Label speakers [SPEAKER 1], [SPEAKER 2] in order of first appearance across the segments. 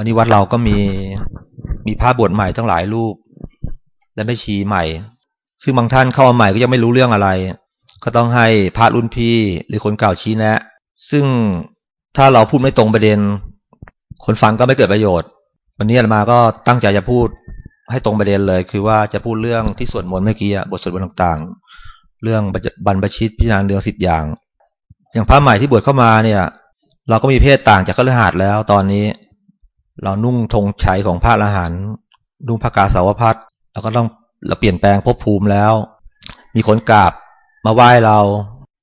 [SPEAKER 1] วันนี้วัดเราก็มีมีพระบวชใหม่ทั้งหลายรูป และไม่ชีใหม่ ซึ่งบางท่านเข้ามาใหม่ก็ยังไม่รู้เรื่องอะไร ก็ต้องให้พระรุ่นพี่หรือคนเก่าชี้แนะ ซึ่งถ้าเราพูดไม่ตรงประเด็น คนฟังก็ไม่เกิดประโยชน์ วันนี้มาก็ตั้งใจจะพูดให้ตรงประเด็นเลย คือว่าจะพูดเรื่องที่สวดมนต์เมื่อกี้บทสวดมนต์ต่างๆ เรื่องบรรพชิตพิจารณาเรื่องสิบอย่าง อย่างพระใหม่ที่บวชเข้ามาเนี่ย เราก็มีเพศต่างจากขฤหัสถ์แล้วตอนนี้ เรานุ่งธงชัยของพระอรหันต์นุ่งพระกาสาวพัดเราก็ต้องเราเปลี่ยนแปลงภพภูมิแล้ว มีคนกราบมาไหว้เรา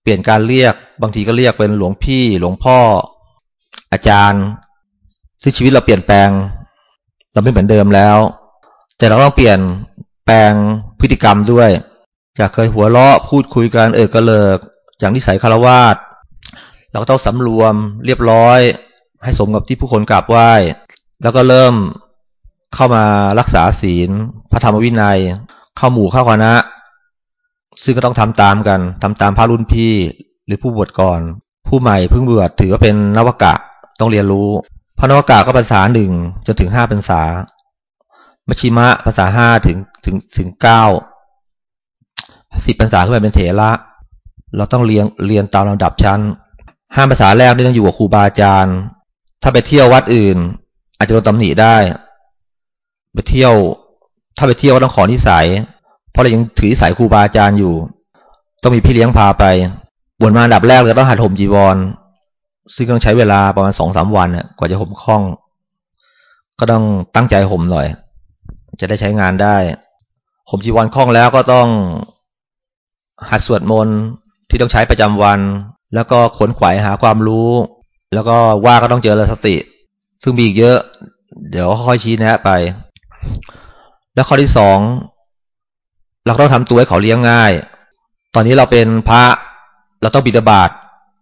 [SPEAKER 1] เปลี่ยนการเรียก บางทีก็เรียกเป็นหลวงพี่ หลวงพ่อ อาจารย์ซึ่งชีวิตเราเปลี่ยนแปลง เราไม่เหมือนเดิมแล้ว แต่เราต้องเปลี่ยนแปลงพฤติกรรมด้วย จากเคยหัวเราะพูดคุยกันเออกระเลิกอย่างนิสัยคารวาสเราก็ต้องสำรวมเรียบร้อย ให้สมกับที่ผู้คนกราบไหว้ แล้วก็เริ่มเข้ามารักษาศีล พระธรรมวินัย เข้าหมู่เข้าคณะ ซึ่งก็ต้องทำตามกันทำตามพระรุ่นพี่ หรือผู้บวชก่อน ผู้ใหม่เพิ่งบวชถือว่าเป็นนวกะต้องเรียนรู้ พระนวกะก็ภาษาหนึ่งจนถึงห้าภาษามชิมะภาษาห้าถึงถึงถึงเก้าสิบภาษาขึ้นไปเป็นเถระเราต้องเรียนเรียนตามลำดับชั้นห้าภาษาแรกนี่ต้องอยู่กับครูบาอาจารย์ ถ้าไปเที่ยววัดอื่น อาจจะโดนตำหนิได้ ไปเที่ยว ถ้าไปเที่ยวก็ต้องขอนิสัย เพราะเรายังถือสายครูบาอาจารย์อยู่ ต้องมีพี่เลี้ยงพาไปบวชมาดับแรกเลยต้องหัดห่มจีวร ซึ่งต้องใช้เวลาประมาณสองสามวันกว่าจะห่มคล่อง ก็ต้องตั้งใจห่มหน่อย จะได้ใช้งานได้ห่มจีวรคล่องแล้วก็ต้องหัดสวดมนต์ที่ต้องใช้ประจำวัน แล้วก็ขนขวายหาความรู้ แล้วก็ว่าก็ต้องเจริญสติ ซึ่งมีอีกเยอะ เดี๋ยวค่อยชี้แนะไป แล้วข้อที่สองเราต้องทำตัวให้เขาเลี้ยงง่าย ตอนนี้เราเป็นพระ เราต้องบิดาบาต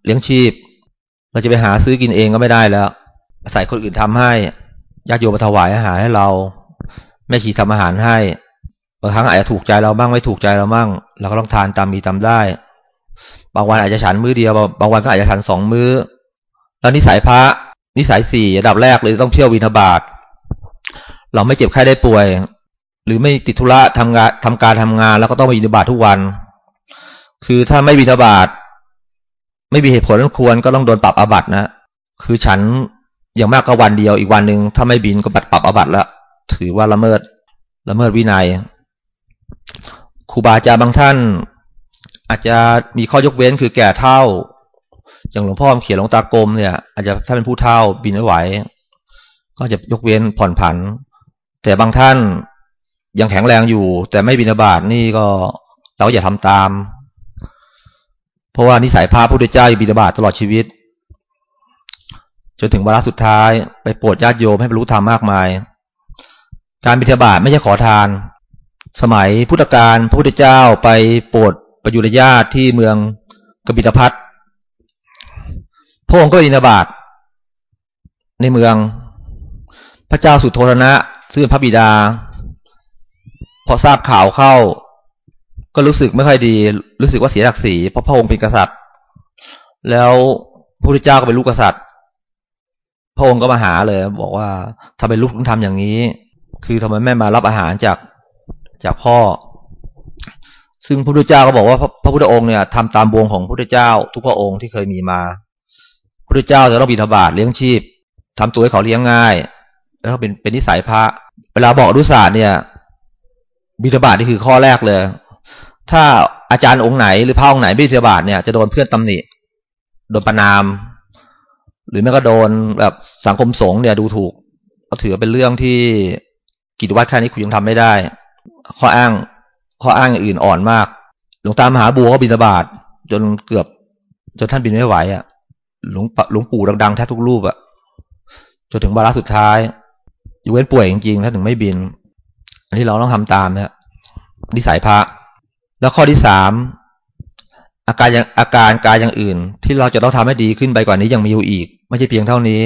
[SPEAKER 1] เลี้ยงชีพ เราจะไปหาซื้อกินเองก็ไม่ได้แล้วอาศัยคนอื่นทำให้ญาติโยมมาถวายอาหารให้เราแม่ชีทำอาหารให้บางครั้งอาจจะถูกใจเราบ้างไม่ถูกใจเราบ้างเราก็ต้องทานตามมีตามได้ บางวันอาจจะฉันมื้อเดียว บางวันก็อาจจะฉันสองมื้อ แล้วนิสัยพระ นิสัยสี่ระดับแรกเลยต้องเที่ยววินาบาตเราไม่เจ็บไข้ได้ป่วย หรือไม่ติดธุระทำงานทำการทำงาน แล้วก็ต้องไปวินาบาตทุกวัน คือถ้าไม่วินาบาตไม่มีเหตุผลมันควรก็ต้องโดนปรับอาบัตินะ คือฉันอย่างมากก็วันเดียวอีกวันหนึ่งถ้าไม่บินก็บัตรปรับอาบัติแล้วถือว่าละเมิดละเมิดวินัยครูบาอาจารย์บางท่าน อาจจะมีข้อยกเว้นคือแก่เท่า อย่างหลวงพ่อเขียนหลวงตากรมเนี่ย อาจจะถ้าเป็นผู้เท่าบินไม่ไหว ก็จะยกเว้นผ่อนผัน แต่บางท่านยังแข็งแรงอยู่ แต่ไม่บินบาตนี่ก็เราอย่าทำตาม เพราะว่านิสัยพระพุทธเจ้าบินบาตตลอดชีวิต จนถึงวาระสุดท้ายไปโปรดญาติโยมให้บรรลุธรรมมากมาย การบิณฑบาตไม่ใช่ขอทาน สมัยพุทธกาลพระพุทธเจ้าไปโปรดประยุรญาติที่เมืองกบิลพัท พระองค์ก็อินาบาตในเมือง พระเจ้าสุโธรณะซึ่งเป็นพระบิดา พอทราบข่าวเข้า ก็รู้สึกไม่ค่อยดี รู้สึกว่าเสียศักดิ์ศรีเพราะพระองค์เป็นกษัตริย์ แล้วพระพุทธเจ้าก็เป็นลูกกษัตริย์ พระองค์ก็มาหาเลย บอกว่าทำไมลูกถึงทำอย่างนี้ คือทำไมแม่มารับอาหารจากจากพ่อ ซึ่งพระพุทธเจ้าก็บอกว่าพระพุทธองค์เนี่ยทำตามวงของพระพุทธเจ้า ทุกพระองค์ที่เคยมีมา ระเจ้าจะต้องบิณฑบาตเลี้ยงชีพทำตัวให้เขาเลี้ยงง่าย แล้วก็เป็นเป็นนิสัยพระ เวลาบอกอนุสาสเนี่ย บิณฑบาตนี่คือข้อแรกเลย ถ้าอาจารย์องค์ไหนหรือพระองค์ไหนบิณฑบาตเนี่ยจะโดนเพื่อนตำหนิโดนประนาม หรือแม้ก็โดนแบบสังคมสงฆ์เนี่ยดูถูกเขาถือเป็นเรื่องที่กิจวัตรแค่นี้คุณยังทำไม่ได้ ข้ออ้างข้ออ้างอย่างอื่นอ่อนมาก หลวงตามหาบัวก็บิณฑบาตจนเกือบจนท่านบินไม่ไหวอะ่ะ หลวงหลวงปู่ดังๆแทบทุกรูปอะจนถึงวาระสุดท้ายอยู่เว้นป่วยจริงๆถ้าถึงไม่บิน อันนี้เราต้องทำตามนะนิสัยพระ แล้วข้อที่สามอาการยังอาการกายอย่างอื่น ที่เราจะต้องทำให้ดีขึ้นไปกว่านี้ยังมีอยู่อีก ไม่ใช่เพียงเท่านี้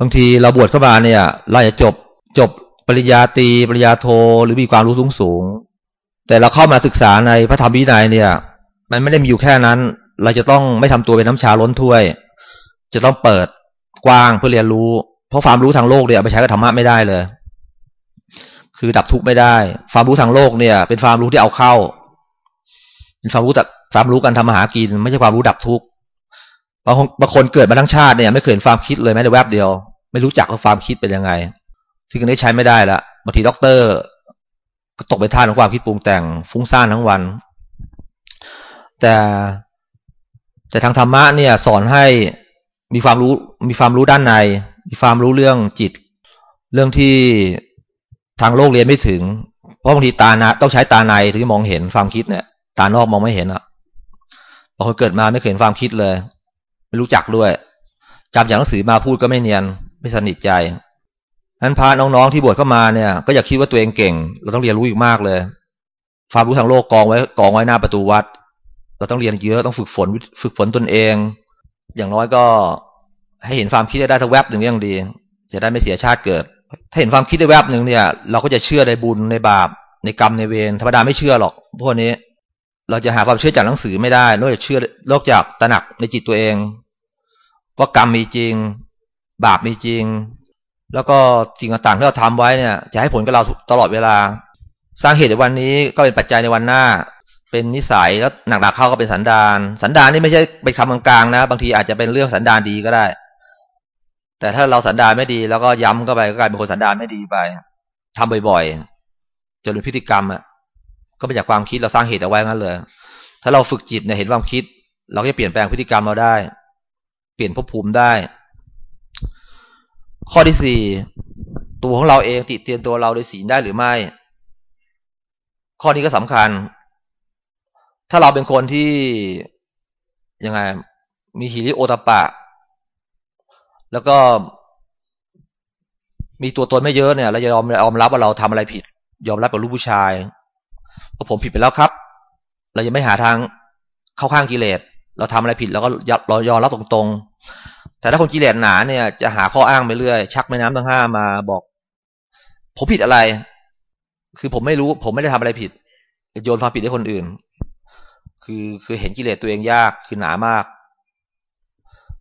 [SPEAKER 1] บางทีเราบวชเข้ามาเนี่ยเราจะจบจบปริญญาตรีปริญญาโทหรือมีความรู้สูงสูง แต่เราเข้ามาศึกษาในพระธรรมวินัยเนี่ย มันไม่ได้มีอยู่แค่นั้น เราจะต้องไม่ทำตัวเป็นน้ำชาล้นถ้วย จะต้องเปิดกว้างเพื่อเรียนรู้ เพราะความรู้ทางโลกเนี่ยไปใช้กับธรรมะไม่ได้เลย คือดับทุกข์ไม่ได้ ความรู้ทางโลกเนี่ย เป็นความรู้ที่เอาเข้า เป็นความรู้แต่ความรู้การทำมาหากิน ไม่ใช่ความรู้ดับทุกข์บางคนบางคนเกิดมาทั้งชาติเนี่ย ไม่เคยเห็นความคิดเลยแม้แต่แวบเดียว ไม่รู้จักว่าความคิดเป็นยังไงซึ่งนี้ใช้ไม่ได้ละบางทีด็อกเตอร์ ก็ตกเป็นทาสของความคิดปรุงแต่งฟุ้งซ่านทั้งวัน แต่แต่ทางธรรมะเนี่ย สอนให้ มีความรู้มีความรู้ด้านใน มีความรู้เรื่องจิต เรื่องที่ทางโลกเรียนไม่ถึง เพราะบางทีตานะต้องใช้ตาในถึงจะมองเห็นความคิดเนี่ย ตานอกมองไม่เห็นอะบางคนเกิดมาไม่เคยเห็นความคิดเลย ไม่รู้จักด้วยจำจากหนังสือมาพูดก็ไม่เนียน ไม่สนิทใจนั้นพาน้องๆที่บวชเข้ามาเนี่ย ก็อย่าคิดว่าตัวเองเก่ง เราต้องเรียนรู้อีกมากเลยความรู้ทางโลกกองไว้กองไว้หน้าประตูวัด เราต้องเรียนเยอะต้องฝึกฝนฝึกฝนตนเอง อย่างน้อยก็ให้เห็นความคิดได้สักแวบหนึ่งยังดี จะได้ไม่เสียชาติเกิด ถ้าเห็นความคิดได้แวบหนึ่งเนี่ย เราก็จะเชื่อในบุญในบาป ในกรรมในเวรธรรมดาไม่เชื่อหรอกพวกนี้ เราจะหาความเชื่อจากหนังสือไม่ได้นอกจากเชื่อนอกจากตระหนักในจิตตัวเองว่ากรรมมีจริง บาปมีจริง แล้วก็สิ่งต่างๆที่เราทำไว้เนี่ย จะให้ผลกับเราตลอดเวลา สร้างเหตุในวันนี้ก็เป็นปัจจัยในวันหน้า เป็นนิสัยแล้วหนักๆเข้าก็เป็นสันดานสันดานนี่ไม่ใช่เป็นคำกลางๆนะ บางทีอาจจะเป็นเรื่องสันดานดีก็ได้ แต่ถ้าเราสันดานไม่ดี แล้วก็ย้ำก็ไปก็กลายเป็นคนสันดานไม่ดีไปทำบ่อยๆจนเป็นพฤติกรรมอะ ก็มาจากความคิดเราสร้างเหตุเอาไว้งั้นเลย ถ้าเราฝึกจิตเนี่ยเห็นความคิด เราก็จะเปลี่ยนแปลงพฤติกรรมเราได้ เปลี่ยนภพภูมิได้ ข้อที่สี่ตัวของเราเองติดเตียนตัวเราโดยศีลได้หรือไม่ ข้อนี้ก็สำคัญ ถ้าเราเป็นคนที่ยังไง มีหิริโอตปะ แล้วก็มีตัวตนไม่เยอะเนี่ย เราจะยอมยอมรับว่าเราทำอะไรผิด ยอมรับกับลูกผู้ชายว่าผมผิดไปแล้วครับ เราจะไม่หาทางเข้าข้างกิเลส เราทำอะไรผิด แล้วก็เรายอมรับตรงๆ แต่ถ้าคนกิเลสหนาเนี่ย จะหาข้ออ้างไปเรื่อยชักแม่น้ำทั้งห้ามาบอก ผมผิดอะไร คือผมไม่รู้ ผมไม่ได้ทำอะไรผิดโยนความผิดให้คนอื่น คือคือเห็นกิเลสตัวเองยากคือหนามาก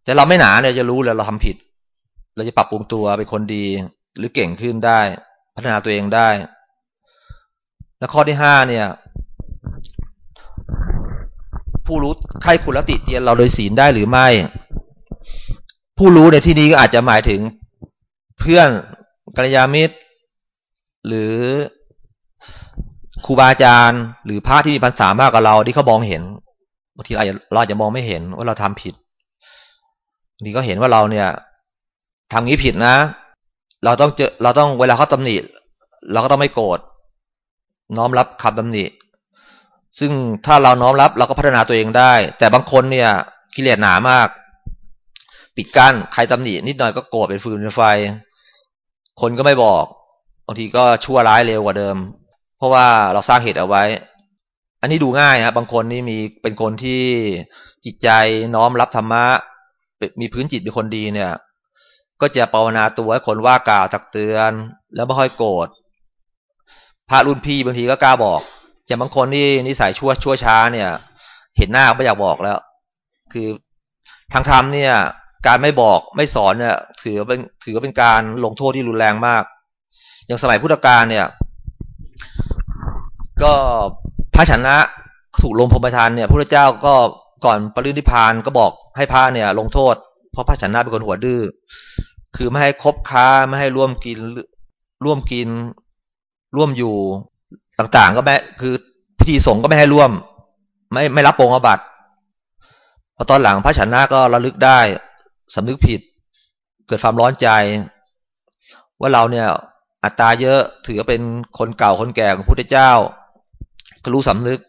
[SPEAKER 1] แต่เราไม่หนาเนี่ยจะรู้เลยเราทำผิด เราจะปรับปรุงตัวเป็นคนดี หรือเก่งขึ้นได้ พัฒนาตัวเองได้ และข้อที่ห้าเนี่ย ผู้รู้ใครคุณลติเตียนเราโดยศีลได้หรือไม่ ผู้รู้ในที่นี้ก็อาจจะหมายถึงเพื่อนกัลยาณมิตร หรือ ครูบาอาจารย์ หรือพระที่มีภาษามากกว่าเราที่เขามองเห็นบางทีเราอาจจะเราจะมองไม่เห็นว่าเราทำผิดบางทีก็เห็นว่าเราเนี่ยทำงี้ผิดนะ เราต้องเจอเราต้องเวลาเขาตำหนิเราก็ต้องไม่โกรธน้อมรับคำตำหนิ ซึ่งถ้าเราน้อมรับเราก็พัฒนาตัวเองได้ แต่บางคนเนี่ยกิเลสหนามาก ปิดกั้นใครตำหนินิดหน่อยก็โกรธเป็นฟืนเป็นไฟ คนก็ไม่บอกบางทีก็ชั่วร้ายเร็วกว่าเดิม เพราะว่าเราสร้างเหตุเอาไว้ อันนี้ดูง่ายครับบางคนนี่มีเป็นคนที่จิตใจน้อมรับธรรมะ มีพื้นจิตเป็นคนดีเนี่ย ก็จะภาวนาตัวให้คนว่ากล่าวตักเตือน แล้วไม่ค่อยโกรธพระรุ่นพี่บางทีก็กล้าบอกแต่บางคนนี่นิสัยชั่วชั่วช้าเนี่ย เห็นหน้าไม่อยากบอกแล้ว คือทางธรรมเนี่ย การไม่บอกไม่สอนเนี่ย ถือเป็นถือเป็นการลงโทษที่รุนแรงมาก อย่างสมัยพุทธกาลเนี่ย ก็พระชนะถูกลงพรมทานเนี่ยพระเจ้าก็ก่อนปรินิพานก็บอกให้พระเนี่ย ลงโทษ เพราะพระชนะเป็นคนหัวดื้อคือไม่ให้คบค้าไม่ให้ร่วมกินร่วมกิน ร่วมอยู่ต่างๆ ก็แม้คือพิธีสงฆ์ก็ไม่ให้ร่วม ไม่ไม่รับปงอบัตพอตอนหลังพระชนะก็ระลึกได้สำนึกผิด เกิดความร้อนใจ ว่าเราเนี่ย อัตราเยอะถือเป็นคนเก่าคนแก่ของพระพุทธเจ้า ก็รู้สำนึก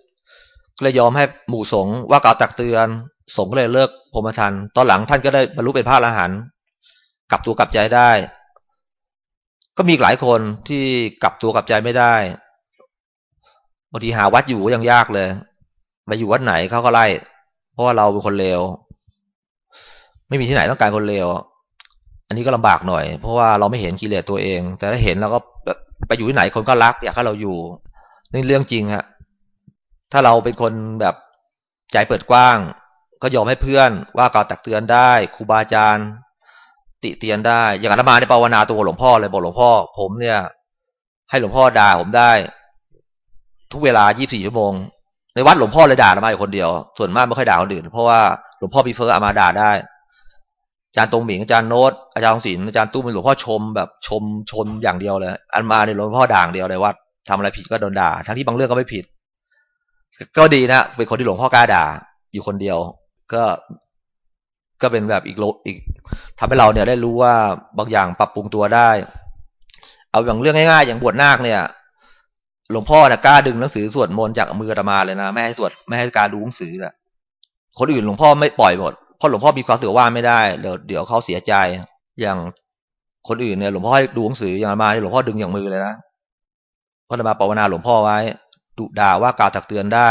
[SPEAKER 1] ก็เลยยอมให้หมู่สงฆ์ว่ากล่าวตักเตือน สงฆ์ก็เลยเลิกพรมทันตอนหลังท่านก็ได้บรรลุเป็นพระอรหันต์กลับตัวกลับใจได้ ก็มีหลายคนที่กลับตัวกลับใจไม่ได้บางทีหาวัดอยู่ยังยากเลยไปอยู่วัดไหนเขาก็ไล่ เพราะว่าเราเป็นคนเลวไม่มีที่ไหนต้องการคนเลวอันนี้ก็ลำบากหน่อย เพราะว่าเราไม่เห็นกิเลสตัวเอง แต่ถ้าเห็นเราก็ไปอยู่ที่ไหนคนก็รัก อยากให้เราอยู่นี่เรื่องจริงฮะ ถ้าเราเป็นคนแบบใจเปิดกว้าง ก็ยอมให้เพื่อนว่ากล่าวตักเตือนได้ครูบาอาจารย์ ติเตียนได้ อย่างอาตมาในภาวนาตัวหลวงพ่อเลยบอกหลวงพ่อ ผมเนี่ย ให้หลวงพ่อด่าผมได้ ทุกเวลา 24 ชั่วโมง ในวัดหลวงพ่อเลยด่าอาตมาอยู่คนเดียว ส่วนมากไม่ค่อยด่าคนอื่น เพราะว่าหลวงพ่อพีเฟอร์อามาด่าได้อาจารย์ตรงหมิงอาจารย์โน้ตอาจารย์ศิลป์อาจารย์ตู้เป็นหลวงพ่อชมแบบชมชนอย่างเดียวเลย อันมาในหลวงพ่อด่างเดียวเลยว่าทำอะไรผิดก็โดนด่า ทั้งที่บางเรื่องก็ไม่ผิด ก็ดีนะเป็นคนที่หลวงพ่อกล้าด่า อยู่คนเดียว ก็ก็เป็นแบบอีกโลอีกทำให้เราเนี่ยได้รู้ว่าบางอย่างปรับปรุงตัวได้ เอาอย่างเรื่องง่ายๆอย่างบวชนาคเนี่ย หลวงพ่อนะกล้าดึงหนังสือสวดมนต์จากมืออาตมาเลยนะไม่ให้สวดไม่ให้การดูหนังสือแหละคนอื่นหลวงพ่อไม่ปล่อยหมดเพราะหลวงพ่อมีความเสือว่าไม่ได้เดี๋ยวเดี๋ยวเขาเสียใจอย่างคนอื่นเนี่ยหลวงพ่อให้ดูหนังสืออย่างมาเนี่ยหลวงพ่อดึงอย่างมือเลยนะพราะมาภาวนาหลวงพ่อไว้ ดุด่าว่ากล่าวตักเตือนได้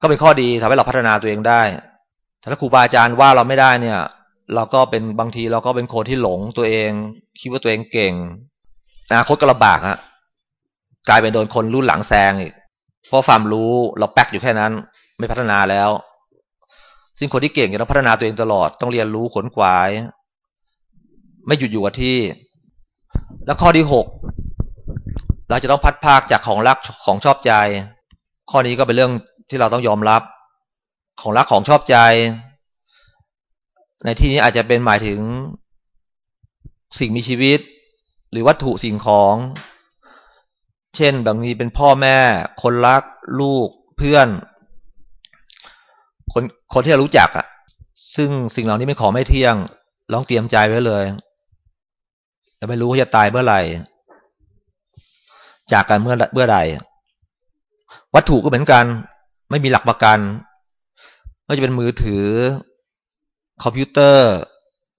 [SPEAKER 1] ก็เป็นข้อดีทำให้เราพัฒนาตัวเองได้ ถ้าครูบาอาจารย์ว่าเราไม่ได้เนี่ย เราก็เป็นบางทีเราก็เป็นคนที่หลงตัวเอง คิดว่าตัวเองเก่งอนาคตก็ลำบากฮะกลายเป็นโดนคนรุ่นหลังแซงอีกเพราะความรู้เราแป๊กอยู่แค่นั้น ไม่พัฒนาแล้ว ซึ่งคนที่เก่งจะต้องพัฒนาตัวเองตลอดต้องเรียนรู้ขนขวาย ไม่หยุดอยู่กับที่ แล้วข้อที่หก เราจะต้องพัดภาคจากของรักของชอบใจ ข้อนี้ก็เป็นเรื่องที่เราต้องยอมรับ ของรักของชอบใจ ในที่นี้อาจจะเป็นหมายถึงสิ่งมีชีวิต หรือวัตถุสิ่งของ เช่นบางทีเป็นพ่อแม่ คนรัก ลูกเพื่อน คนคนที่เรารู้จักอะ่ะ ซึ่งสิ่งเหล่านี้เป็นของไม่เที่ยงลองเตรียมใจไว้เลยแต่ไม่รู้ว่าจะตายเมื่อไหร่ จากกันเมื่อเมื่อใดวัตถุก็เหมือนกัน ไม่มีหลักประกันไม่จะเป็นมือถือ คอมพิวเตอร์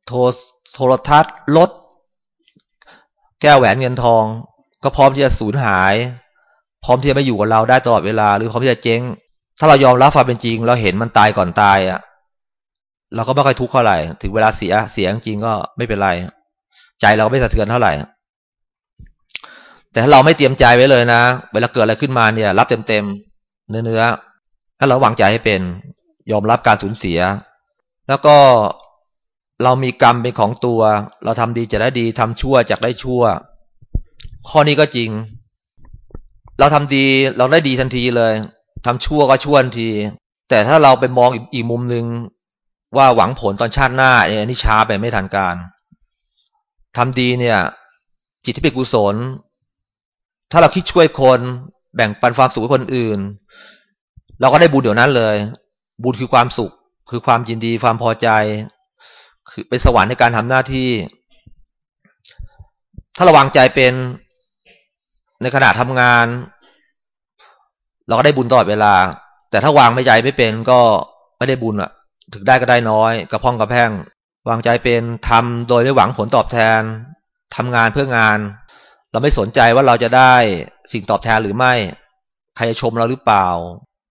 [SPEAKER 1] โทรโทรทัศน์รถแก้วแหวนเงินทอง ก็พร้อมที่จะสูญหาย พร้อมที่จะไม่อยู่กับเราได้ตลอดเวลา หรือพร้อมที่จะเจ๊ง ถ้าเรายอมรับความเป็นจริง เราเห็นมันตายก่อนตายอะเราก็ไม่ค่อยทุกข์เท่าไหร่ ถึงเวลาเสียเสียจริงก็ไม่เป็นไร ใจเราไม่สะเทือนเท่าไหร่ แต่ถ้าเราไม่เตรียมใจไว้เลยนะ เวลาเกิดอะไรขึ้นมาเนี่ย รับเต็มเต็มเนื้อเนื้อถ้าเราวางใจให้เป็น ยอมรับการสูญเสีย แล้วก็เรามีกรรมเป็นของตัว เราทำดีจะได้ดีทำชั่วจะได้ชั่ว ข้อนี้ก็จริง เราทำดีเราได้ดีทันทีเลยทำชั่วก็ชั่วทันที แต่ถ้าเราไปมองอีกมุมหนึ่งว่าหวังผลตอนชาติหน้าเนี่ยนี่ช้าไปไม่ทันการทำดีเนี่ย จิตที่เป็นกุศล ถ้าเราคิดช่วยคนแบ่งปันความสุขให้คนอื่น เราก็ได้บุญเดี๋ยวนั้นเลย บุญคือความสุข คือความยินดีความพอใจ คือเป็นสวรรค์ในการทำหน้าที่ ถ้าระวังใจเป็นในขณะทำงาน เราก็ได้บุญตลอดเวลา แต่ถ้าวางไม่ใจไม่เป็นก็ไม่ได้บุญอะถึงได้ก็ได้น้อย กระพ้องกระแพงวางใจเป็นทำโดยไม่หวังผลตอบแทนทำงานเพื่องาน เราไม่สนใจว่าเราจะได้สิ่งตอบแทนหรือไม่ ใครจะชมเราหรือเปล่า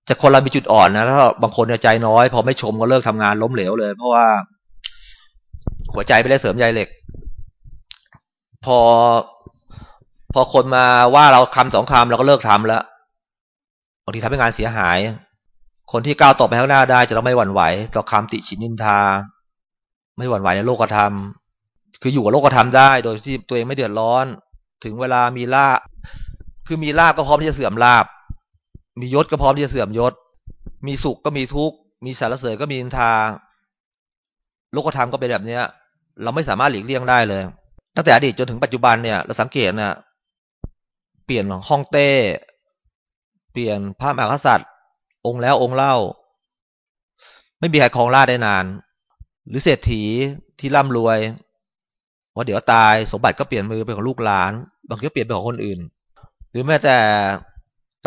[SPEAKER 1] แต่คนเรามีจุดอ่อนนะถ้าบางคนใจน้อย พอไม่ชมก็เลิกทำงานล้มเหลวเลย เพราะว่า หัวใจไม่ได้เสริมใยเหล็ก พอ พอคนมาว่าเราคำสองคำเราก็เลิกทำแล้วางทีทำให้งานเสียหาย คนที่ก้าวต่อไปข้างหน้าได้จะต้องไม่หวั่นไหว ต่อคำติชินนินทา ไม่หวั่นไหวในโลกธรรม คืออยู่กับโลกธรรมได้ โดยที่ตัวเองไม่เดือดร้อน ถึงเวลามีลาบคือมีลาบก็พร้อมที่จะเสื่อมลาบ มียศก็พร้อมที่จะเสื่อมยศ มีสุขก็มีทุกข์ มีสารเสริญก็มีนินทาโลกธรรมก็เป็นแบบเนี้ย เราไม่สามารถหลีกเลี่ยงได้เลย ตั้งแต่อดีตจนถึงปัจจุบันเนี่ยเราสังเกตเนี่ยเปลี่ยนห้องเต้ เปลี่ยนพระมหากษัตริย์ องค์แล้วองค์เล่า ไม่มีใครครองราชได้นาน หรือเศรษฐีที่ร่ำรวย ว่าเดี๋ยวตายสมบัติก็เปลี่ยนมือเป็นของลูกหลาน บางทีก็เปลี่ยนเป็นของคนอื่น หรือแม้แต่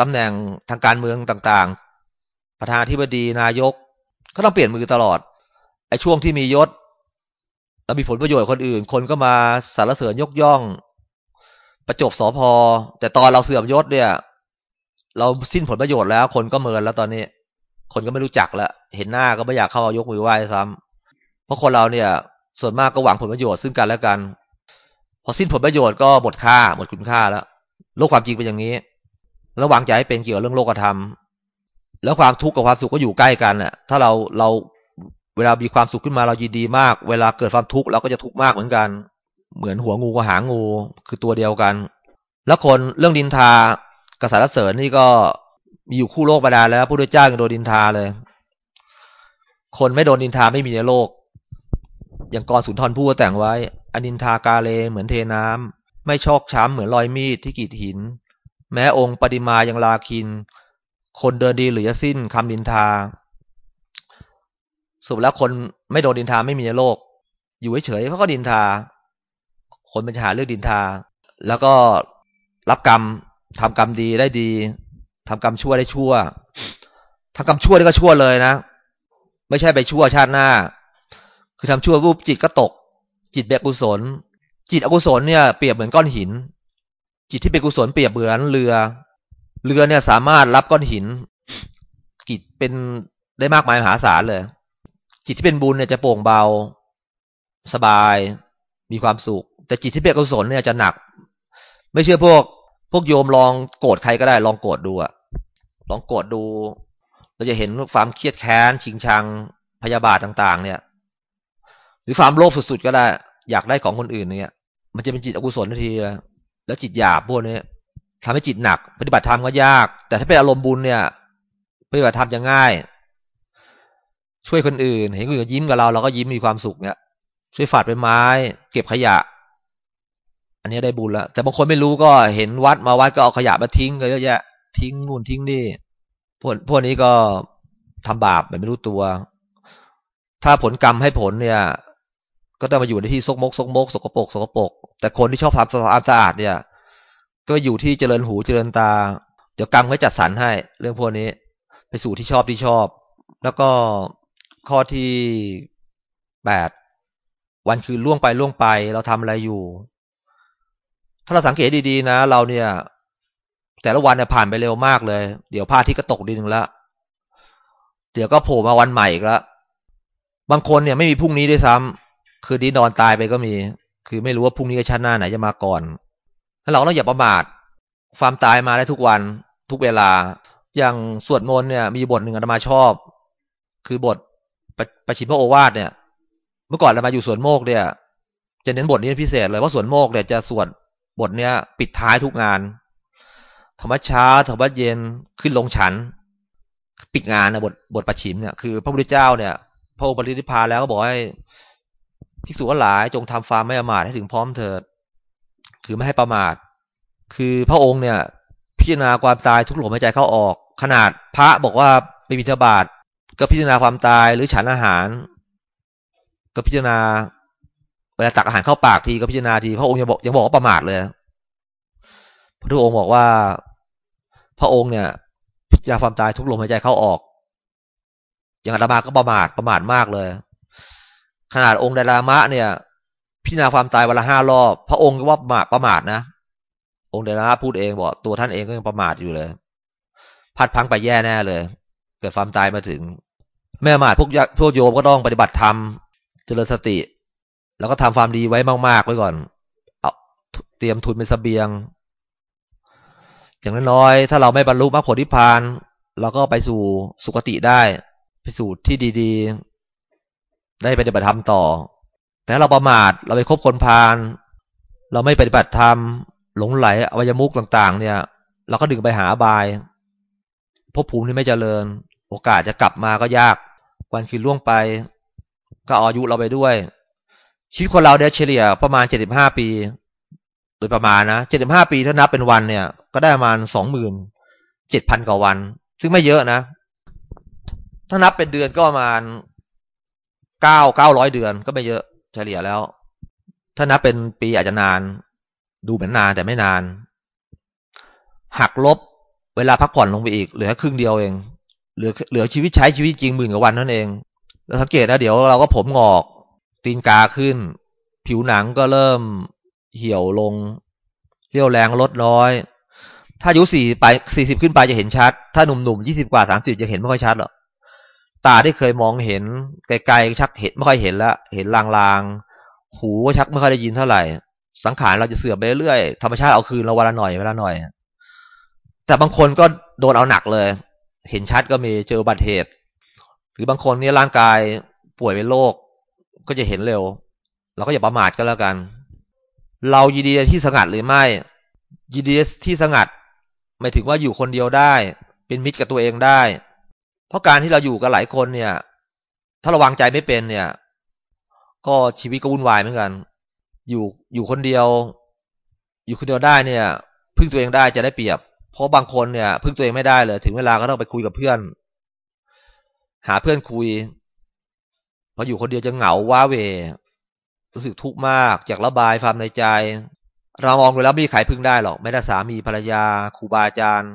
[SPEAKER 1] ตำแหน่งทางการเมืองต่างๆ ประธานาธิบดีนายก ก็ต้องเปลี่ยนมือตลอดไอ้ช่วงที่มียศแล้วมีผลประโยชน์คนอื่น คนก็มาสรรเสริญยกย่อง ประจบสอพอแต่ตอนเราเสื่อมยศเนี่ย เราสิ้นผลประโยชน์แล้ว คนก็เมินแล้วตอนนี้ คนก็ไม่รู้จักแล้วเห็นหน้าก็ไม่อยากเข้ามายกมือไหว้ซ้ำเพราะคนเราเนี่ย ส่วนมากก็หวังผลประโยชน์ซึ่งกันและกัน พอสิ้นผลประโยชน์ก็หมดค่าหมดคุณค่าแล้ว โลกความจริงเป็นอย่างนี้ ระวังใจให้เป็นเกี่ยวกับเรื่องโลกธรรม แล้วความทุกข์กับความสุขก็อยู่ใกล้กันน่ะ ถ้าเราเราเวลามีความสุขขึ้นมาเรายินดีมาก เวลาเกิดความทุกข์เราก็จะทุกข์มากเหมือนกัน เหมือนหัวงูกับหางงูคือตัวเดียวกัน แล้วคนเรื่องดินทากษัตริย์เสริญนี่ก็มีอยู่คู่โลกบาดาแล้วพระพุทธเจ้ายังโดนดินทาเลย คนไม่โดนดินทาไม่มีในโลก อย่างกรสุนทรพูดแต่งไว้ อนินทากาเลเหมือนเทน้ำไม่ชอกช้ำเหมือนรอยมีดที่กีดหิน แม้องค์ปฏิมายังลาคิน คนเดินดีหรือจะสิ้นคำดินทา สุดแล้วคนไม่โดนดินทาไม่มีในโลก อยู่เฉยเขาก็ดินทา คนเป็นหาเรื่องดินทา แล้วก็รับกรรมทำกรรมดีได้ดีทำกรรมชั่วได้ชั่วทำกรรมชั่วได้ก็ชั่วเลยนะ ไม่ใช่ไปชั่วชาติหน้า คือทำชั่วรูปจิตก็ตก จิตเบกุศล จิตอกุศลเนี่ยเปรียบเหมือนก้อนหิน จิตที่เป็นกุศลเปรียบเหมือนเรือ เรือเนี่ยสามารถรับก้อนหิน จิตเป็นได้มากมายมหาศาลเลย จิตที่เป็นบุญเนี่ยจะโปร่งเบา สบาย มีความสุข แต่จิตที่เป็นกุศลเนี่ยจะหนัก ไม่เชื่อพวก พวกโยมลองโกรธใครก็ได้ ลองโกรธดูอะลองโกรธดู เราจะเห็นความเครียดแค้น ชิงชัง พยาบาทต่าง ๆ เนี่ย หรือความโลภสุดๆก็ได้ อยากได้ของคนอื่นเนี่ย มันจะเป็นจิตอกุศลทันทีแล้วแล้วจิตหยาบพวกนี้ทำให้จิตหนัก ปฏิบัติธรรมก็ยาก แต่ถ้าเป็นอารมณ์บุญเนี่ย ปฏิบัติธรรมจะง่าย ช่วยคนอื่น เห็นคนอื่นยิ้มกับเราเราก็ยิ้มมีความสุขเนี่ย ช่วยฝาดไปไม้ เก็บขยะ อันนี้ได้บุญแล้วแต่บางคนไม่รู้ก็เห็นวัดมาวัดก็เอาขยะมาทิ้งก็เยอะแยะ ทิ้งนู่นทิ้งนี่พวกพวกนี้ก็ทำบาปแบบไม่รู้ตัว ถ้าผลกรรมให้ผลเนี่ย ก็ต้องมาอยู่ในที่ซกมกซกมกสกปรกสกปรกแต่คนที่ชอบทำสะอาดสะอาดเนี่ย ก็อยู่ที่เจริญหูเจริญตา เดี๋ยวกรรมก็จัดสรรให้ เรื่องพวกนี้ ไปสู่ที่ชอบที่ชอบ แล้วก็ข้อที่แปดวันคือล่วงไปล่วงไป เราทำอะไรอยู่ ถ้าเราสังเกตดีๆนะ เราเนี่ย แต่ละวันเนี่ยผ่านไปเร็วมากเลย เดี๋ยวพระอาทิตย์ก็ตกดินแล้วเดี๋ยวก็โผล่มาวันใหม่อีกแล้วบางคนเนี่ยไม่มีพรุ่งนี้ด้วยซ้ำ คือดีนอนตายไปก็มี คือไม่รู้ว่าพรุ่งนี้กับชาติหน้าไหนจะมาก่อนถ้าเราต้องอย่าประมาทความตายมาได้ทุกวันทุกเวลา อย่างสวดมนต์เนี่ย มีบทหนึ่งอาตมาชอบ คือบทประประชิมพระโอวาทเนี่ย เมื่อก่อนเรามาอยู่สวนโมกเนี่ย จะเน้นบทนี้พิเศษเลยว่าสวนโมกเนี่ยจะสวดบทเนี้ย ปิดท้ายทุกงานธรรมช้าธรรมเย็นขึ้นลงฉัน ปิดงานนะบทบทประชิมเนี่ยคือ พระพุทธเจ้าเนี่ย พระองค์ปรินิพพานแล้วก็บอกให้ ภิกษุหลายจงทำฟาร์มไม่ประมาทให้ถึงพร้อมเถิด คือไม่ให้ประมาท คือพระองค์เนี่ย พิจารณาความตายทุกลมหายใจเข้าออก ขนาดพระบอกว่าไปบิณฑบาตก็พิจารณาความตายหรือฉันอาหาร ก็พิจารณาเวลาตักอาหารเข้าปากทีก็พิจารณาทีพระองค์ยังบอกยังบอกว่าประมาทเลยพระทุกองค์บอกว่า พระองค์เนี่ย พิจารณาความตายทุกลมหายใจเข้าออก อย่างอาตมาก็ประมาทประมาทมากเลย ขนาดองค์ไดรามะเนี่ย พิจารณาความตายวันละห้ารอบ พระองค์ก็ว่าประมาทประมาทนะ องค์ไดรามะพูดเองบอกตัวท่านเองก็ยังประมาทอยู่เลยพัดพังไปแย่แน่เลย เกิดความตายมาถึง แม่มาดพวกพวกโยมก็ต้องปฏิบัติธรรมเจริญสติ แล้วก็ทำความดีไว้มากๆไว้ก่อนเอาเตรียมทุนเป็นสเสบียง อย่างน้อยๆถ้าเราไม่บรรลุมรรคผลนิพพานเราก็ไปสู่สุคติได้ ไปสู่ที่ดี ๆ ได้ปฏิบัติธรรมต่อ แต่เราประมาทเราไปคบคนพาลเราไม่ปฏิบัติธรรมหลงไหลอวัยมุกต่าง ๆ เนี่ย เราก็ดึงไปหาบายภพภูมิที่ไม่เจริญ โอกาสจะกลับมาก็ยาก วันคืนล่วงไป ก็อายุเราไปด้วย ชีวิตคนเราเนี่ยเฉลี่ยประมาณเจ็ดสิบห้าปี โดยประมาณนะเจ็ดสิบห้าปีถ้านับเป็นวันเนี่ย ก็ได้ประมาณสองหมื่นเจ็ดพันกว่าวัน ซึ่งไม่เยอะนะ ถ้านับเป็นเดือนก็ประมาณ เก้าเก้าร้อยเดือนก็ไม่เยอะเฉลี่ยแล้ว ถ้านับเป็นปีอาจจะนาน ดูเหมือนนานแต่ไม่นาน หักลบเวลาพักผ่อนลงไปอีก เหลือครึ่งเดียวเอง เหลือเหลือชีวิตใช้ชีวิตจริงหมื่นกว่าวันนั่นเองเราสังเกตนะเดี๋ยวเราก็ผมงอก ตีนกาขึ้น ผิวหนังก็เริ่มเหี่ยวลงเรี่ยวแรงลดน้อย ถ้าอายุสี่ไปสี่สิบขึ้นไปจะเห็นชัด ถ้าหนุ่มๆยี่สิบกว่าสามสิบจะเห็นไม่ค่อยชัดหรอก ตาที่เคยมองเห็นไกลๆชักเห็นไม่ค่อยเห็นแล้วเห็นลางๆหูก็ชักไม่ค่อยได้ยินเท่าไหร่ สังขารเราจะเสื่อมไปเรื่อยธรรมชาติเอาคืนเราวันละหน่อยเวลาหน่อย แต่บางคนก็โดนเอาหนักเลย เห็นชัดก็มีเจอบัติเหตุ หรือบางคนนี่ร่างกายป่วยเป็นโรคก็จะเห็นเร็ว เราก็อย่าประมาทก็แล้วกัน เรายินดีที่สงัดหรือไม่ ยินดีที่สงัดหมายถึงว่าอยู่คนเดียวได้ เป็นมิตรกับตัวเองได้ เพราะการที่เราอยู่กับหลายคนเนี่ย ถ้าระวังใจไม่เป็นเนี่ย ก็ชีวิตก็วุ่นวายเหมือนกัน อยู่อยู่คนเดียว อยู่คนเดียวได้เนี่ย พึ่งตัวเองได้จะได้เปรียบ เพราะบางคนเนี่ย พึ่งตัวเองไม่ได้เลย ถึงเวลาก็ต้องไปคุยกับเพื่อน หาเพื่อนคุยพออยู่คนเดียวจะเหงาว้าเว รู้สึกทุกข์มากอยากระบายความในใจ เรามองดูแล้วไม่มีใครพึ่งได้หรอก ไม่ได้สามีภรรยาครูบาอาจารย์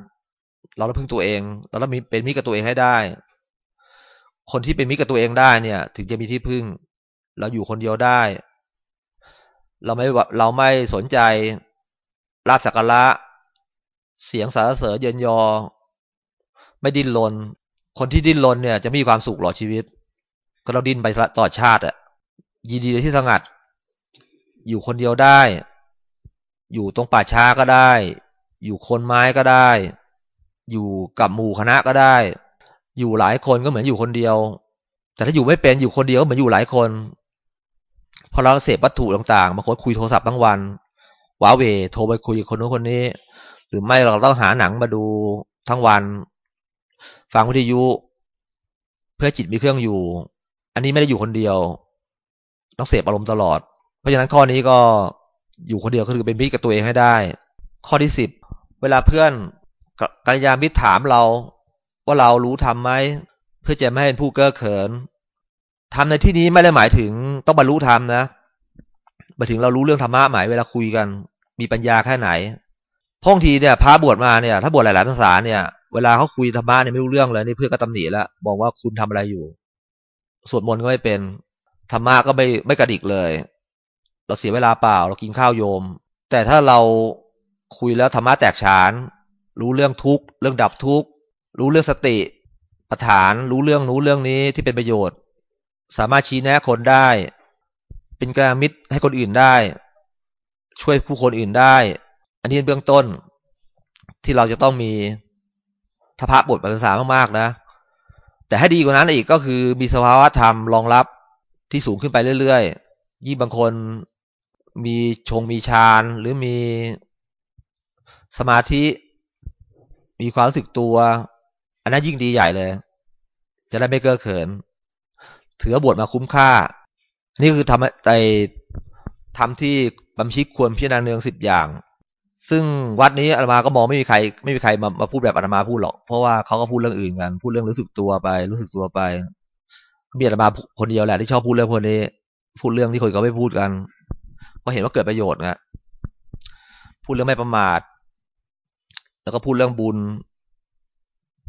[SPEAKER 1] เราต้องพึ่งตัวเอง เราต้องมีเป็นมิตรกับตัวเองให้ได้ คนที่เป็นมิตรกับตัวเองได้เนี่ย ถึงจะมีที่พึ่ง เราอยู่คนเดียวได้ เราไม่เราไม่สนใจลาบสักการะ เสียงสารเสริญเยินยอ ไม่ดิ้นรนคนที่ดิ้นรนเนี่ย จะมีความสุขหลอชีวิต ก็เราดิ้นไปต่อชาติอะยินดีที่สงัด อยู่คนเดียวได้ อยู่ตรงป่าช้าก็ได้ อยู่คนไม้ก็ได้ อยู่กับหมู่คณะก็ได้ อยู่หลายคนก็เหมือนอยู่คนเดียว แต่ถ้าอยู่ไม่เป็นอยู่คนเดียวก็เหมือนอยู่หลายคนพอเราเสพวัตถุต่างๆบางคนคุยโทรศัพท์ทั้งวันว้าเวโทรไปคุยกับคนนู้นคนนี้ หรือไม่เราต้องหาหนังมาดูทั้งวัน ฟังวิทยุ เพื่อจิตมีเครื่องอยู่ อันนี้ไม่ได้อยู่คนเดียว ต้องเสพอารมณ์ตลอด เพราะฉะนั้นข้อนี้ก็อยู่คนเดียวก็คือเป็นมิตรกับตัวเองให้ได้ ข้อที่สิบเวลาเพื่อน กัลยาณมิตรถามเราว่าเรารู้ทำไหมเพื่อจะไม่ให้เป็นผู้เก้อเขินทำในที่นี้ไม่ได้หมายถึงต้องบรรลุธรรมนะหมายถึงเรารู้เรื่องธรรมะหมายเวลาคุยกัน มีปัญญาแค่ไหนพ่องทีเนี่ยพระบวชมาเนี่ย ถ้าบวชหลายๆภาษาเนี่ยเวลาเขาคุยธรรมะเนี่ยไม่รู้เรื่องเลยนี่เพื่อนก็ตำหนิแล้วบอกว่าคุณทำอะไรอยู่สวดมนต์ก็ไม่เป็นธรรมะก็ไม่ไม่กระดิกเลย เราเสียเวลาเปล่า เรากินข้าวโยม แต่ถ้าเราคุยแล้วธรรมะแตกฉาน รู้เรื่องทุกเรื่องดับทุกรู้เรื่องสติปัฏฐานรู้เรื่องรู้เรื่องนี้ที่เป็นประโยชน์ สามารถชี้แนะคนได้ เป็นกระมิตรให้คนอื่นได้ ช่วยผู้คนอื่นได้ อันนี้เป็นเบื้องต้น ที่เราจะต้องมีทพะบทภาษามากๆนะ แต่ให้ดีกว่านั้นอีกก็คือมีสภาวะธรรมรองรับที่สูงขึ้นไปเรื่อยๆยี่บางคนมีชงมีฌานหรือมีสมาธิ มีความรู้สึกตัว อันนั้นยิ่งดีใหญ่เลย จะได้ไม่เก้อเขิน ถือบวชมาคุ้มค่า นี่คือทำใจทำที่บัญชิกควรพิจารณาเนืองสิบอย่าง ซึ่งวัดนี้อาตมาก็มองไม่มีใคร ไม่มีใครมามาพูดแบบอาตมาพูดหรอก เพราะว่าเขาก็พูดเรื่องอื่นกัน พูดเรื่องรู้สึกตัวไป รู้สึกตัวไปมีอาตมาคนเดียวแหละที่ชอบพูดเรื่องพวกนี้ พูดเรื่องที่คนเขาไม่พูดกัน เพราะเห็นว่าเกิดประโยชน์ไงพูดเรื่องไม่ประมาท แล้วก็พูดเรื่องบุญ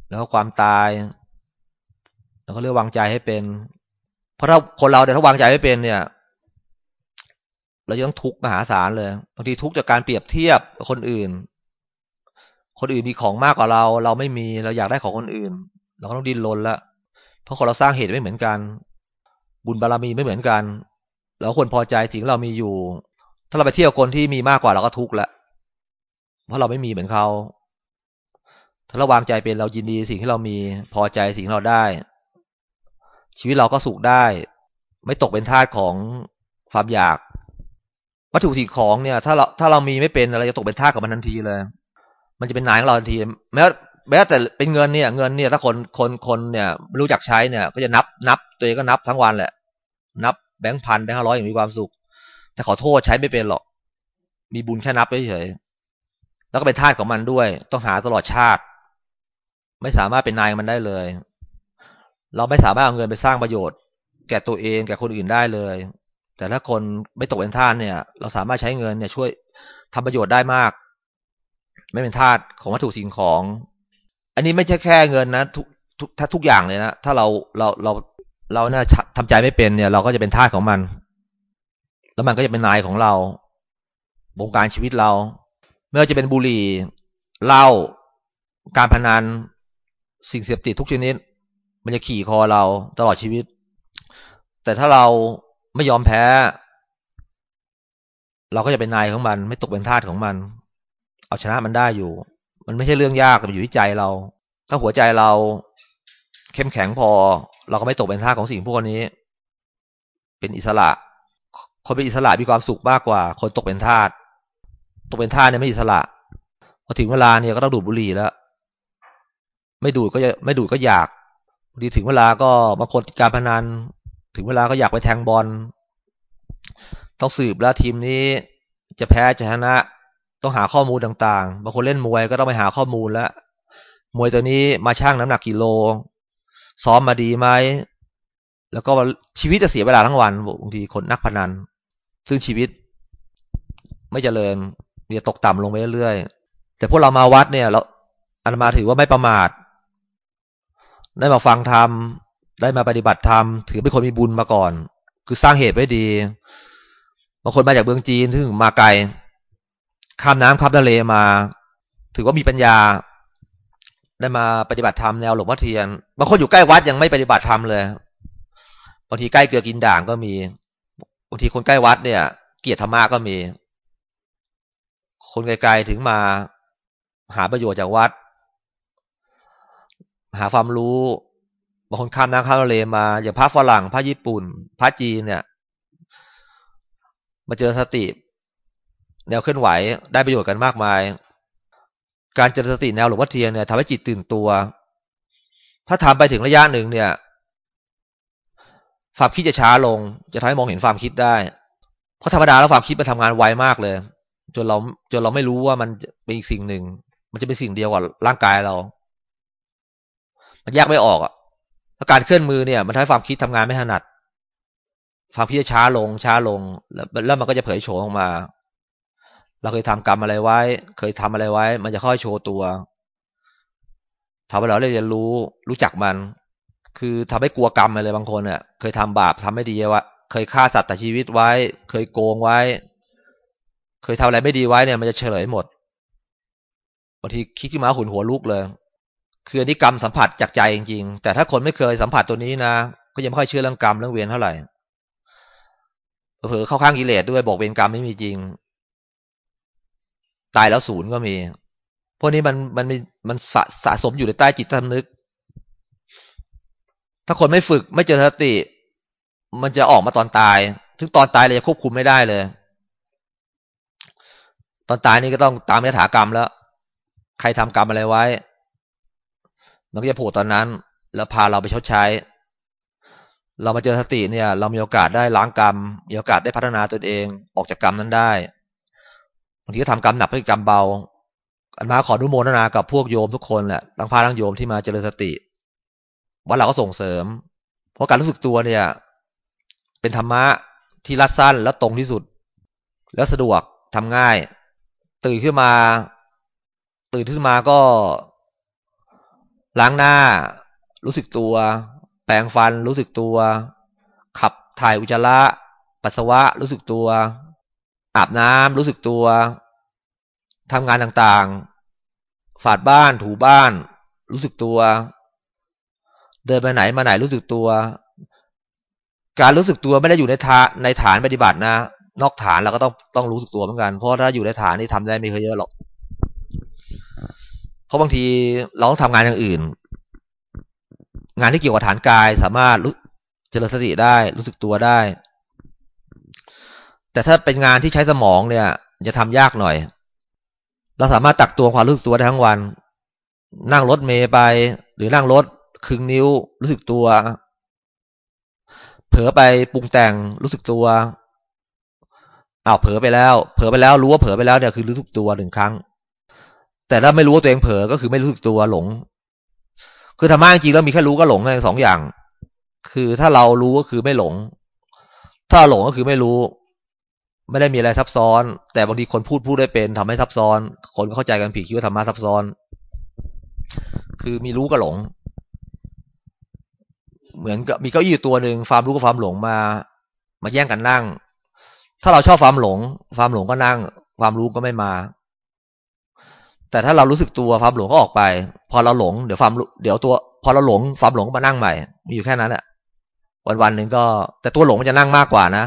[SPEAKER 1] แล้วก็ความตาย แล้วก็เรื่องวางใจให้เป็น เพราะถ้าคนเราเนี่ยถ้าวางใจไม่เป็นเนี่ย เราจะต้องทุกข์มหาศาลเลยบางทีทุกข์จากการเปรียบเทียบกับคนอื่น คนอื่นมีของมากกว่าเรา เราไม่มีเราอยากได้ของคนอื่น เราก็ต้องดิ้นรนละเพราะคนเราสร้างเหตุไม่เหมือนกัน บุญบารรมีไม่เหมือนกันเราควรพอใจสิ่งเรามีอยู่ ถ้าเราไปเที่ยวคนที่มีมากกว่าเราก็ทุกข์ละเพราะเราไม่มีเหมือนเขา ถ้าเราวางใจเป็นเรายินดีสิ่งที่เรามีพอใจสิ่งเราได้ ชีวิตเราก็สุขได้ ไม่ตกเป็นทาสของความอยาก วัตถุสิ่งของเนี่ย ถ้าเราถ้าเรามีไม่เป็นเราจะตกเป็นทาสกับมันทันทีเลย มันจะเป็นนายของเราทันที แม้แม้แต่เป็นเงินเนี่ย เงินเนี่ย ถ้าคนคนคนเนี่ยไม่รู้จักใช้เนี่ย ก็จะนับนับตัวเองก็นับทั้งวันแหละ นับแบงค์พันแบงค์ห้าร้อยอย่างมีความสุข แต่ขอโทษใช้ไม่เป็นหรอก มีบุญแค่นับเฉยแล้วก็เป็นทาสของมันด้วย ต้องหาตลอดชาติ ไม่สามารถเป็นนายมันได้เลย เราไม่สามารถเอาเงินไปสร้างประโยชน์ แก่ตัวเองแก่คนอื่นได้เลย แต่ถ้าคนไม่ตกเป็นทาสเนี่ย เราสามารถใช้เงินเนี่ยช่วยทำประโยชน์ได้มาก ไม่เป็นทาสของวัตถุสิ่งของ อันนี้ไม่ใช่แค่เงินนะทุกทุกถ้าทุกอย่างเลยนะถ้าเราเราเราเราเนี่ยทำใจไม่เป็นเนี่ย เราก็จะเป็นทาสของมัน แล้วมันก็จะเป็นนายของเราบงการชีวิตเรา ไม่ว่าจะเป็นบุหรี่เหล้าการพนัน สิ่งเสพติดทุกชนิด มันจะขี่คอเราตลอดชีวิต แต่ถ้าเราไม่ยอมแพ้ เราก็จะเป็นนายของมัน ไม่ตกเป็นทาสของมัน เอาชนะมันได้อยู่ มันไม่ใช่เรื่องยากแต่อยู่ที่ใจเรา ถ้าหัวใจเราเข้มแข็งพอ เราก็ไม่ตกเป็นทาสของสิ่งพวกนี้ เป็นอิสระ คนเป็นอิสระมีความสุขมากกว่า คนตกเป็นทาสตกเป็นทาสเนี่ยไม่อิสระพอถึงเวลาเนี่ยก็ต้องดูดบุหรี่แล้ว ไม่ดูดก็ไม่ดูดก็อยากดีถึงเวลาก็บางคนติดการพนันถึงเวลาก็อยากไปแทงบอลต้องสืบแล้วทีมนี้จะแพ้จะชนะต้องหาข้อมูลต่างๆ บางคนเล่นมวยก็ต้องไปหาข้อมูลแล้ว มวยตัวนี้มาชั่งน้ำหนักกิโล ซ้อมมาดีไหม แล้วก็ชีวิตจะเสียเวลาทั้งวันบางทีคนนักพนัน ซึ่งชีวิต ไม่เจริญมีตกต่ำลงไปเรื่อยๆ แต่พวกเรามาวัดเนี่ยเราอันมาถือว่าไม่ประมาท ได้มาฟังธรรม ได้มาปฏิบัติธรรม ถือเป็นคนมีบุญมาก่อน คือสร้างเหตุไว้ดี บางคนมาจากเมืองจีนถึงมาไกล ข้ามน้ำข้ามทะเลมา ถือว่ามีปัญญา ได้มาปฏิบัติธรรมแนวหลวงพ่อเทียน บางคนอยู่ใกล้วัดยังไม่ปฏิบัติธรรมเลย บางทีใกล้เกลือกินด่างก็มี บางทีคนใกล้วัดเนี่ย เกียรติธรรมะก็มี คนไกลๆถึงมาหาประโยชน์จากวัด หาความรู้บางคนข้ามน้ำข้ามทะเลมาอย่างพระฝรั่งพระญี่ปุ่น พระจีนเนี่ย มาเจอสติ แนวเคลื่อนไหวได้ประโยชน์กันมากมาย การเจริญสติแนวหลวงพ่อเทียนเนี่ยทำให้จิตตื่นตัว ถ้าทำไปถึงระยะหนึ่งเนี่ยความคิดจะช้าลง จะทำให้มองเห็นความคิดได้ เพราะธรรมดาแล้วความคิดมันทำงานไวมากเลย จนเราจนเราไม่รู้ว่ามันเป็นอีกสิ่งหนึ่ง มันจะเป็นสิ่งเดียวกับร่างกายเรา มันแยกไม่ออกอะการเคลื่อนมือเนี่ย มันทำให้ความคิดทำงานไม่ถนัด ความคิดจะช้าลงช้าลง แล้วมันก็จะเผยโฉมออกมา เราเคยทำกรรมอะไรไว้ เคยทำอะไรไว้ มันจะค่อยโชว์ตัวทำให้เราเรียนรู้รู้จักมัน คือทำให้กลัวกรรมอะไรบางคนเนี่ยเคยทำบาปทำไม่ดีไว้เคยฆ่าสัตว์แต่ชีวิตไว้ เคยโกงไว้ เคยทำอะไรไม่ดีไว้เนี่ย มันจะเฉลยหมดบางทีคิดขึ้นมาหุ่นหัวลุกเลย คืออันนี้กรรมสัมผัสจากใจจริงๆ แต่ถ้าคนไม่เคยสัมผัสตัวนี้นะก็ยังไม่ค่อยเชื่อเรื่องกรรมเรื่องเวรเท่าไหร่เผลอเข้าข้างกิเลสด้วยบอกเวรกรรมไม่มีจริง ตายแล้วศูนย์ก็มี พวกนี้มันมันมีมันสะสะสมอยู่ในใต้จิตสำนึก ถ้าคนไม่ฝึกไม่เจอสติ มันจะออกมาตอนตายถึงตอนตายเราจะควบคุมไม่ได้เลย ตอนตายนี่ก็ต้องตามยถากรรมแล้ว ใครทำกรรมอะไรไว้ มันก็จะโผล่ตอนนั้น แล้วพาเราไปชดใช้ เรามาเจอสติเนี่ย เรามีโอกาสได้ล้างกรรม มีโอกาสได้พัฒนาตัวเอง ออกจากกรรมนั้นได้บางทีก็ทำกรรมหนักให้กรรมเบาอันมาขอดุโมทนากับพวกโยมทุกคนแหละทั้งพาทั้งโยมที่มาเจริญสติว่าเราก็ส่งเสริม เพราะการรู้สึกตัวเนี่ย เป็นธรรมะที่รัดสั้นและตรงที่สุด แล้วสะดวกทำง่าย ตื่นขึ้นมา ตื่นขึ้นมาก็ ล้างหน้า รู้สึกตัว แปรงฟันรู้สึกตัว ขับถ่ายอุจจาระปัสสาวะรู้สึกตัว อาบน้ำรู้สึกตัวทำงานต่างๆ ฝาดบ้านถูบ้าน รู้สึกตัว เดินไปไหนมาไหนรู้สึกตัว การรู้สึกตัวไม่ได้อยู่ในทาในฐานปฏิบัตินะ นอกฐานเราก็ต้องต้องรู้สึกตัวเหมือนกัน เพราะถ้าอยู่ในฐานนี่ทำได้ไม่เคยเยอะหรอก เพราะบางทีเราต้องทำงานอย่างอื่น งานที่เกี่ยวกับฐานกายสามารถรู้เจริญสติได้ รู้สึกตัวได้ แต่ถ้าเป็นงานที่ใช้สมองเนี่ย จะทำยากหน่อย เราสามารถตักตัวความรู้สึกตัวได้ทั้งวัน นั่งรถเมย์ไป หรือนั่งรถคึงนิ้ว รู้สึกตัว เผลอไปปรุงแต่งรู้สึกตัวอ้าวเผลอไปแล้ว เผลอไปแล้วรู้ว่าเผลอไปแล้วเนี่ยคือรู้สึกตัวหนึ่งครั้ง แต่ถ้าไม่รู้ว่าตัวเองเผลอก็คือไม่รู้สึกตัวหลง คือธรรมะจริงแล้วมีแค่รู้ก็หลงสองอย่าง คือถ้าเรารู้ก็คือไม่หลง ถ้าหลงก็คือไม่รู้ ไม่ได้มีอะไรซับซ้อน แต่บางทีคนพูดพูดได้เป็นทำให้ซับซ้อน คนเข้าใจกันผิดคิดว่าธรรมะซับซ้อน คือมีรู้กับหลง เหมือนกับมีเก้าอี้ตัวหนึ่งความรู้กับความหลงมา มาแย่งกันนั่ง ถ้าเราชอบความหลง ความหลงก็นั่ง ความรู้ก็ไม่มา แต่ถ้าเรารู้สึกตัวความหลงก็ออกไป พอเราหลงเดี๋ยวความเดี๋ยวตัว พอเราหลงความหลงมานั่งใหม่ มีอยู่แค่นั้นแหละวันวันหนึ่งก็ แต่ตัวหลงมันจะนั่งมากกว่านะ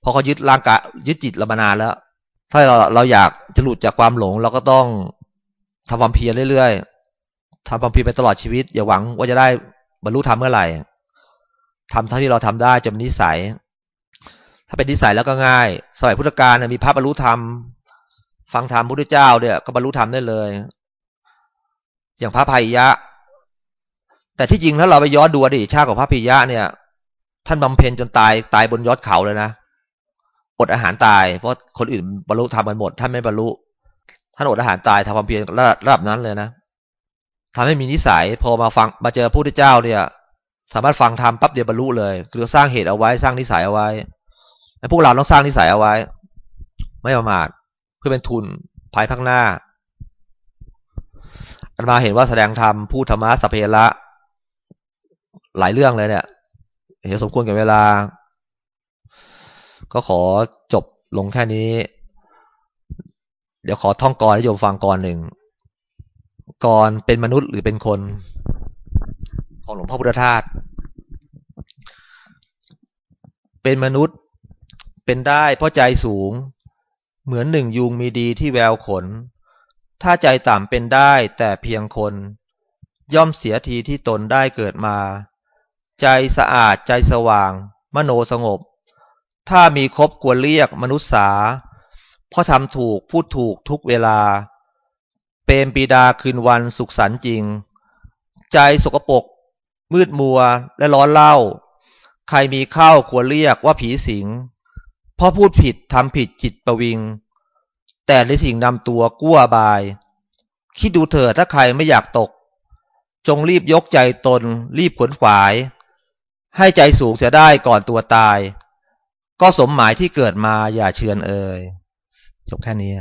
[SPEAKER 1] เพราะเขายึดร่างกายยึดจิตเรามานานแล้ว ถ้าเราเราอยากจะหลุดจากความหลงเราก็ต้องทำความเพียรเรื่อยๆทำความเพียรไปตลอดชีวิต อย่าหวังว่าจะได้บรรลุธรรมเมื่อไหร่ทำเท่าที่เราทำได้จะเป็นนิสัย ถ้าเป็นนิสัยแล้วก็ง่าย สมัยพุทธกาลมีพระบรรลุธรรม ฟังธรรมพุทธเจ้าเนี่ยก็บรรลุธรรมได้เลย อย่างพระภัยยะ แต่ที่จริงถ้าเราไปย้อนดูอดีตชาติของพระพิยะเนี่ย ท่านบำเพ็ญจนตายตายบนยอดเขาเลยนะอดอาหารตาย เพราะคนอื่นบรรลุธรรมกันหมดท่านไม่บรรลุท่านอดอาหารตายทำความเพียรระดับนั้นเลยนะทำให้มีนิสัยพอมาฟังมาเจอพระพุทธเจ้าเนี่ย สามารถฟังธรรมปั๊บเดียวบรรลุเลย คือสร้างเหตุเอาไว้สร้างนิสัยเอาไว้และพวกเราต้องสร้างนิสัยเอาไว้ ไม่ประมาท พื่อเป็นทุนภายภาคหน้า อันมาเห็นว่าแสดงธรรมพูดธรรมะสัพเพละ หลายเรื่องเลยเนี่ย เห็นสมควรกับเวลา ก็ขอจบลงแค่นี้ เดี๋ยวขอท่องกรให้โยมฟังกรหนึ่งกรเป็นมนุษย์หรือเป็นคน ของหลวงพ่อพุทธทาสเป็นมนุษย์เป็นได้เพราะใจสูง เหมือนหนึ่งยุงมีดีที่แววขน ถ้าใจต่ำเป็นได้แต่เพียงคน ย่อมเสียทีที่ตนได้เกิดมา ใจสะอาดใจสว่าง มโนสงบ ถ้ามีครบควรเรียกมนุษย์สาเพราะทำถูกพูดถูกทุกเวลา เปรมปีดาคืนวันสุขสันจริง ใจสกปรกมืดมัวและร้อนเล่า ใครมีเข้าควรเรียกว่าผีสิง เพราะพูดผิดทำผิดจิตประวิง แต่ในสิ่งนำตัวกู้บาย คิดดูเถิดถ้าใครไม่อยากตก จงรีบยกใจตน รีบขวนขวาย ให้ใจสูงเสียได้ก่อนตัวตาย ก็สมหมายที่เกิดมาอย่าเชือนเอ่ยจบแค่นี้